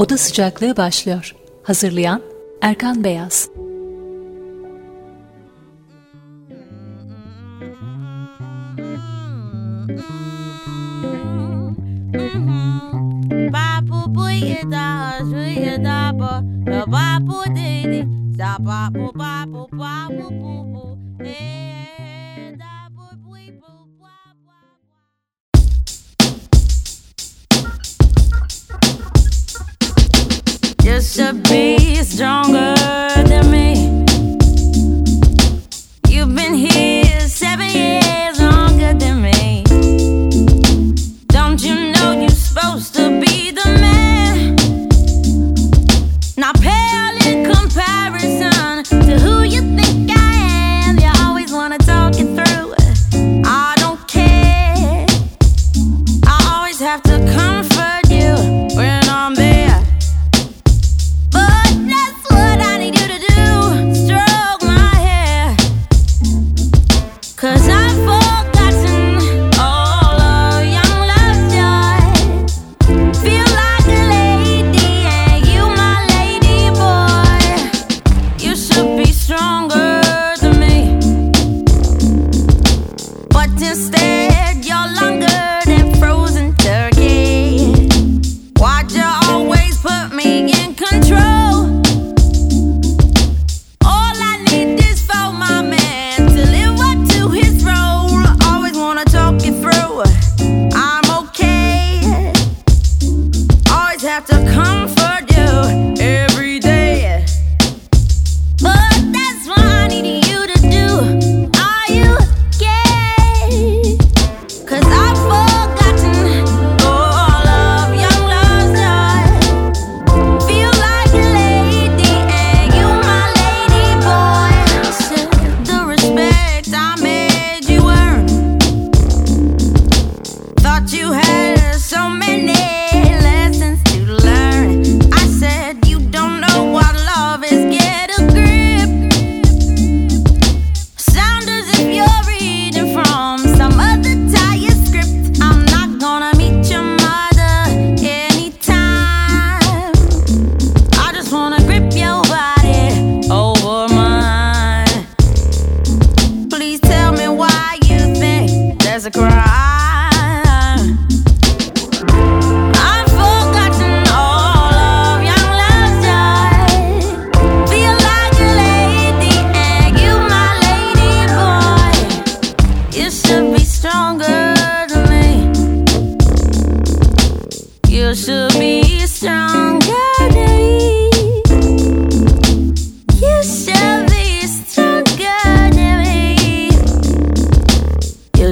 Oda Sıcaklığı başlıyor. Hazırlayan Erkan Beyaz. Papo buia da ajuia da bo, papo dele, papo papo papo papo.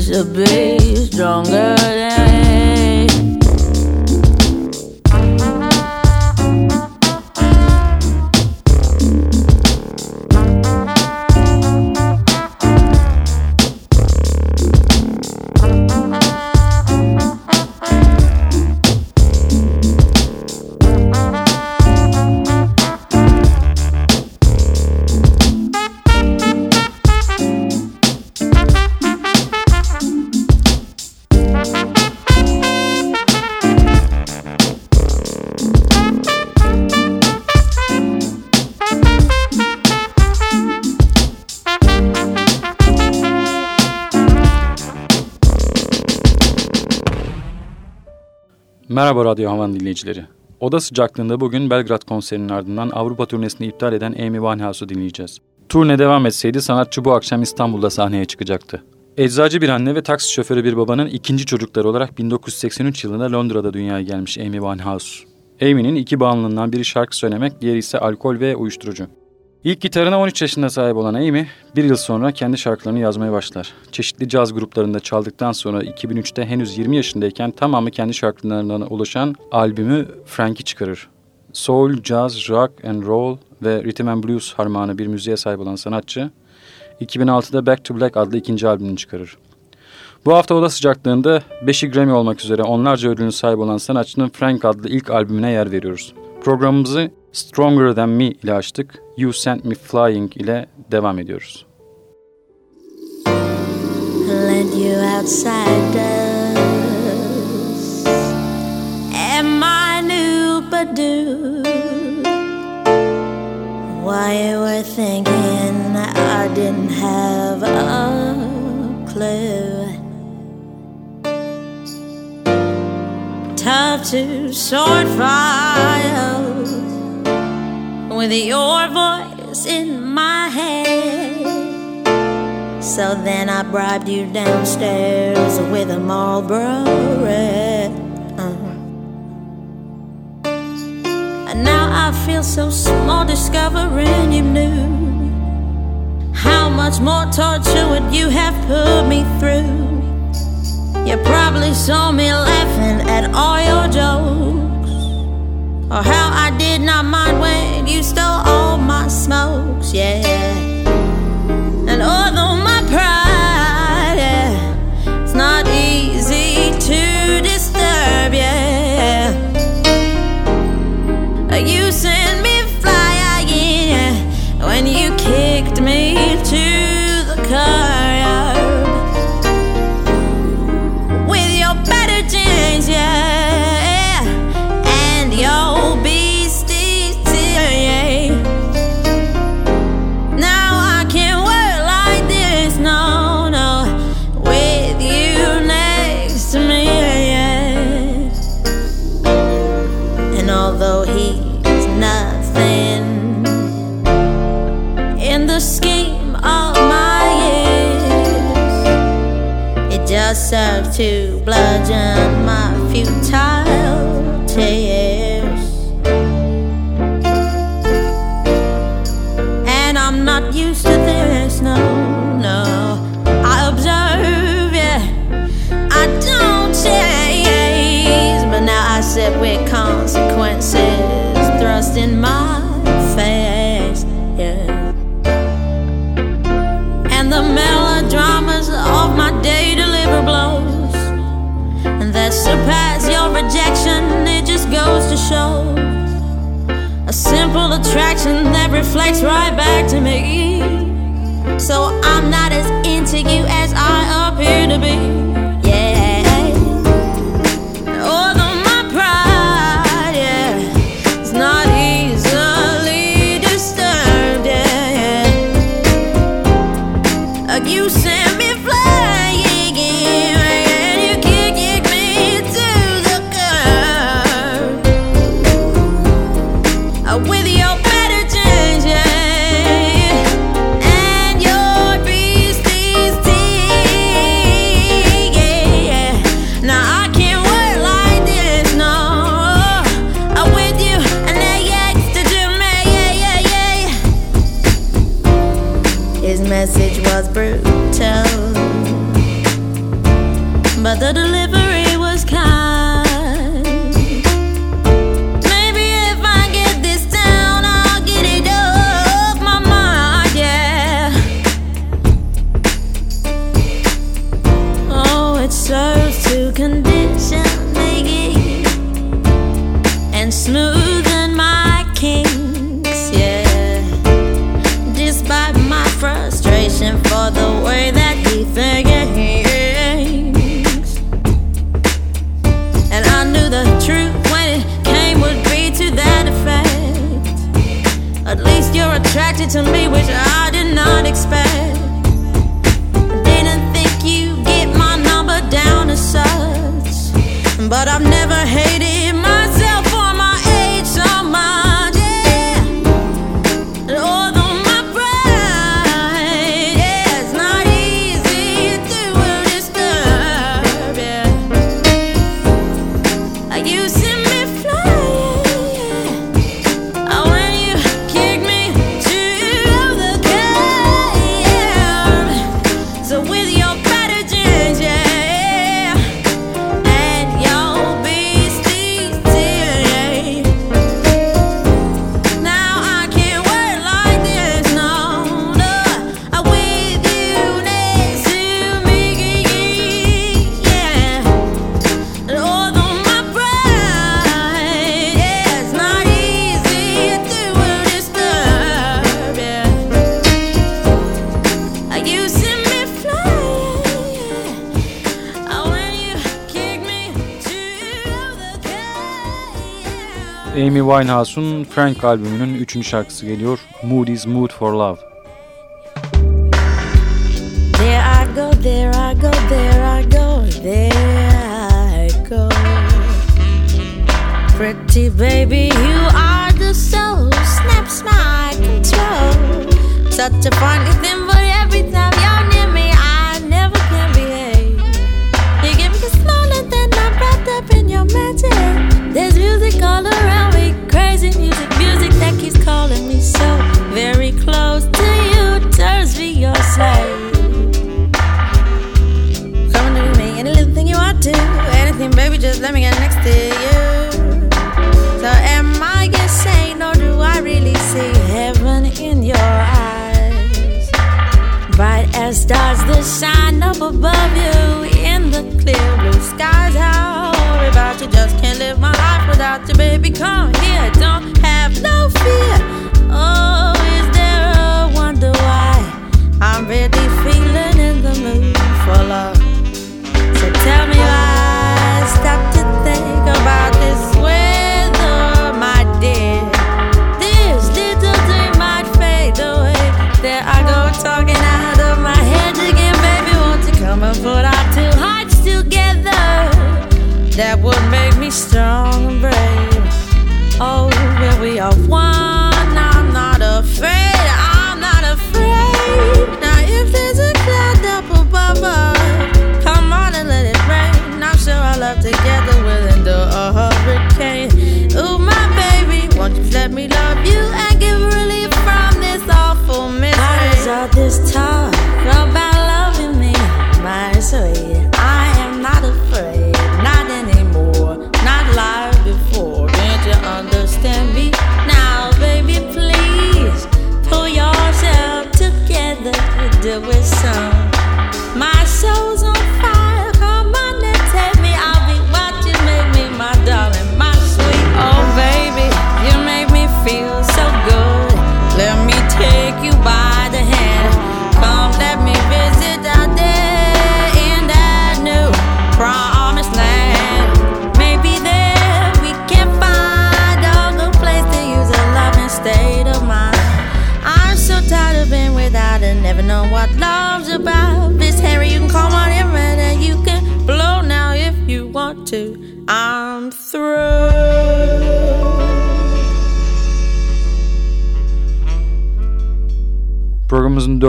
Should be stronger Merhaba Radyo Havan dinleyicileri. Oda sıcaklığında bugün Belgrad konserinin ardından Avrupa turnesini iptal eden Amy Winehouse'u dinleyeceğiz. Turne devam etseydi sanatçı bu akşam İstanbul'da sahneye çıkacaktı. Eczacı bir anne ve taksi şoförü bir babanın ikinci çocukları olarak 1983 yılında Londra'da dünyaya gelmiş Amy Winehouse. Amy'nin iki bağımlılığından biri şarkı söylemek, diğeri ise alkol ve uyuşturucu. İlk gitarına 13 yaşında sahip olan Amy, bir yıl sonra kendi şarkılarını yazmaya başlar. Çeşitli caz gruplarında çaldıktan sonra 2003'te henüz 20 yaşındayken tamamı kendi şarkılarından oluşan albümü Frank'i çıkarır. Soul, jazz, rock and roll ve rhythm and blues harmanı bir müziğe sahip olan sanatçı, 2006'da Back to Black adlı ikinci albümünü çıkarır. Bu hafta oda sıcaklığında 5'i Grammy olmak üzere onlarca ödülün sahip olan sanatçının Frank adlı ilk albümüne yer veriyoruz. Programımızı Stronger Than Me ile açtık. You Sent Me Flying ile devam ediyoruz. Lend you outside Am I new but do Why you were thinking I didn't have a clue Tough to sort fire with your voice in my head. So then I bribed you downstairs with a Marlboro red. Uh-huh. And now I feel so small discovering you knew how much more torture would you have put me through. You probably saw me laughing at all your Oh, or how I did not mind when you stole all my smokes, yeah, and all the that reflects right back to me. So I'm not as into you as I appear to be. the deliverer. hate it Amy Winehouse'un Frank albümünün 3. şarkısı geliyor. Mood is Mood for Love. There I go, there I go, there I go, there I go. Pretty baby, you are the soul, snaps my control. Such a funny thing. just let me get next to you. So am I insane or do I really see heaven in your eyes? Bright as stars that shine up above you in the clear blue skies. How about you just can't live my life without you, baby? Come here, don't have no fear. Oh, is there a wonder why I'm ready? that was.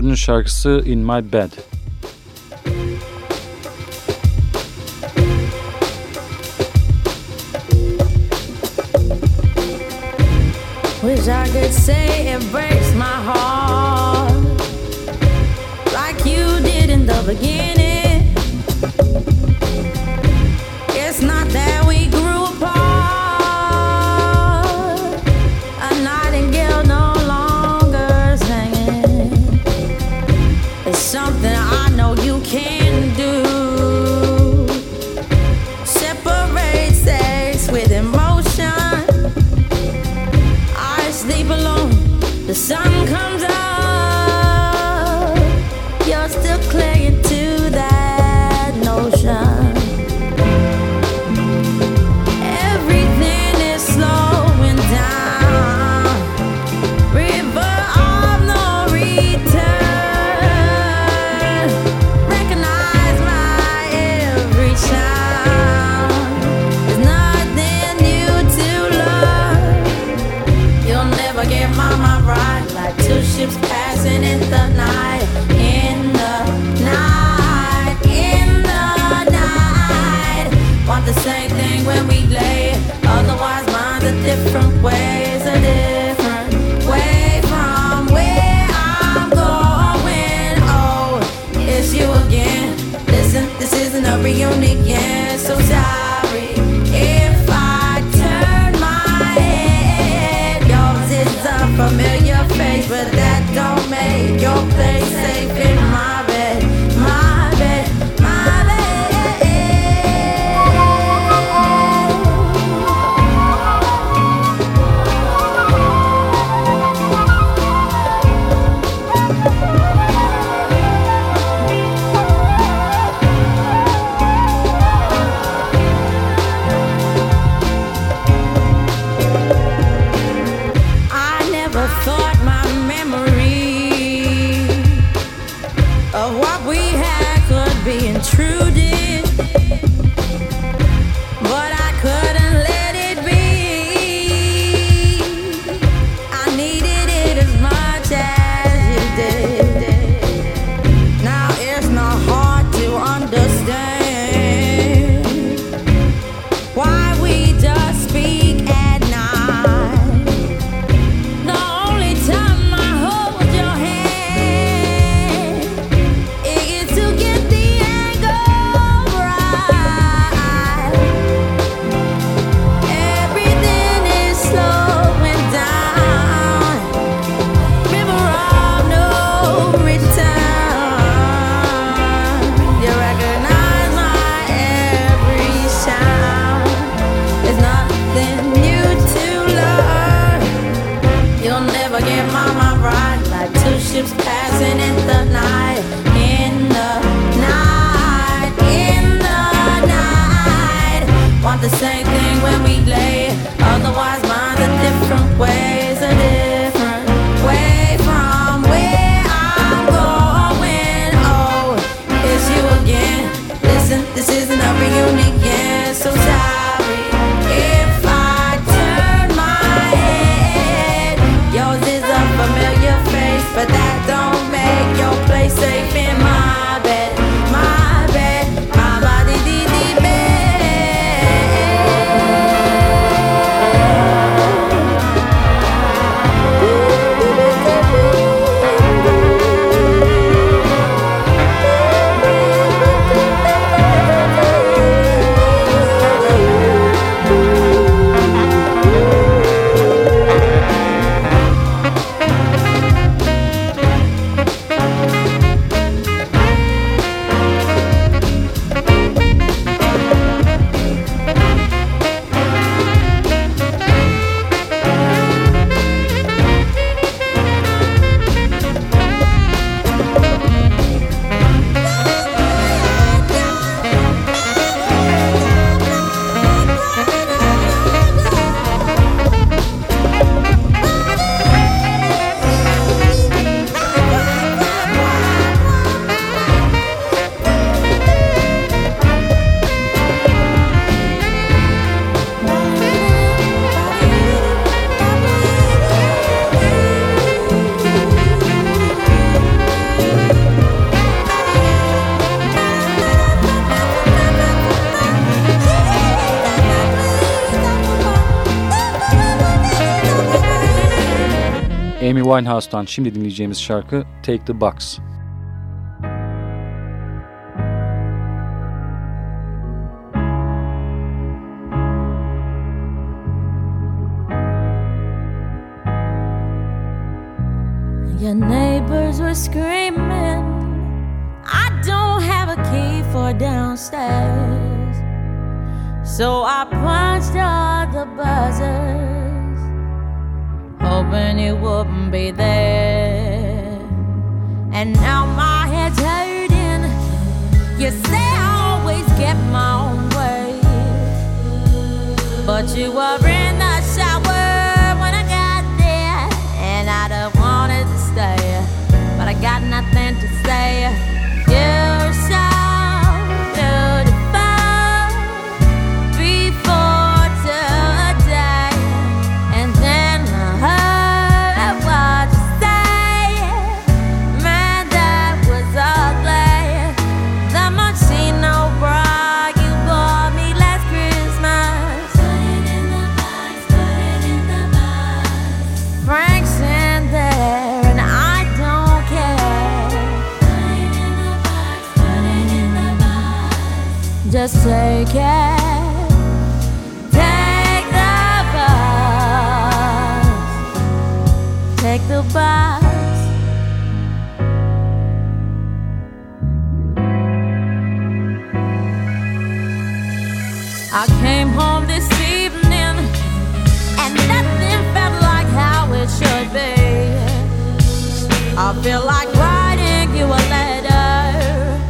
Sharks şarkısı In My Bed. Wish I could say it breaks my heart like you did in the beginning. planeta. Winehouse'tan şimdi dinleyeceğimiz şarkı Take the Box. Your neighbors were screaming. I don't have a key for downstairs. So I punched all the buzzers. hoping you be there. And now my head's hurting. You say I always get my own way, but you were I feel like writing you a letter,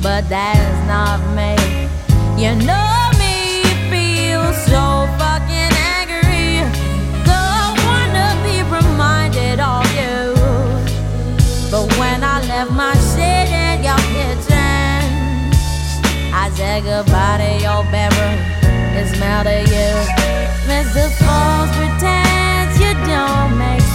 but that is not me. You know me, you feel so fucking angry. Wanna be reminded of you, but when I left my shit in your kitchen, I said goodbye to your bedroom. It's mail to you, Mr. Falls pretends you don't make.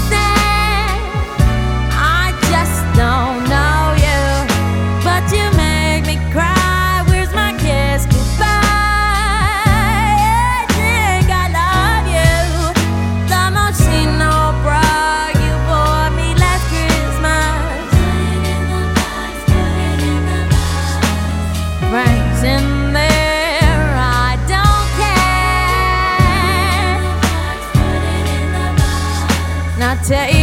take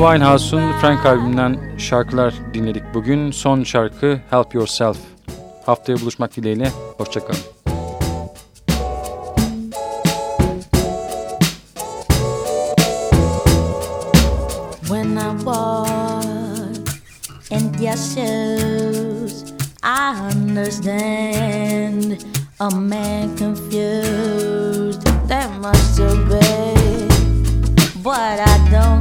Winehouse'un Frank albümünden şarkılar dinledik bugün. Son şarkı Help Yourself. Haftaya buluşmak dileğiyle, hoşçakalın. When I was in your shoes, I understand a man confused. There must have been, but I don't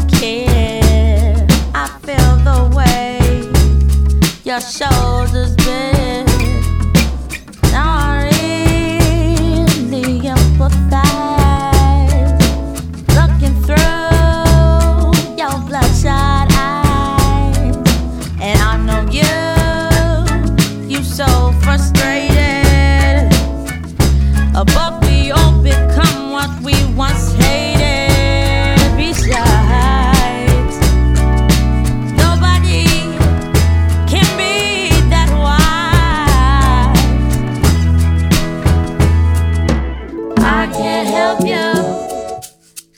shoulders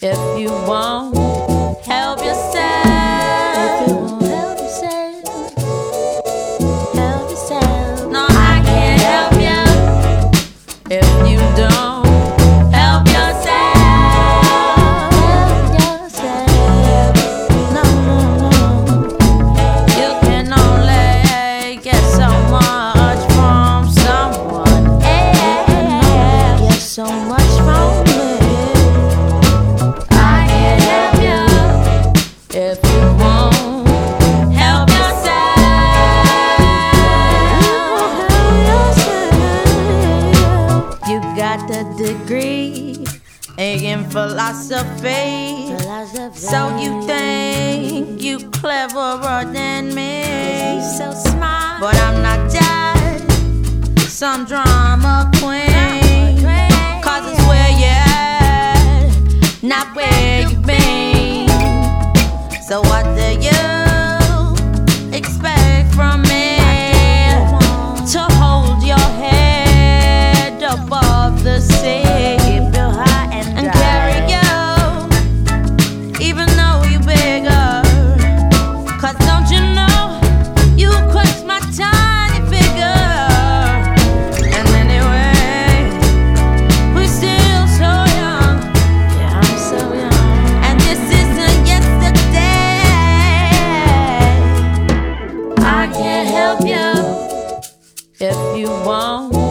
if you want. philosophy. philosophy. So you think you cleverer than me? So smart, but I'm not just some drama queen. Cause it's where you at, not where you've been. So what? love you if you want.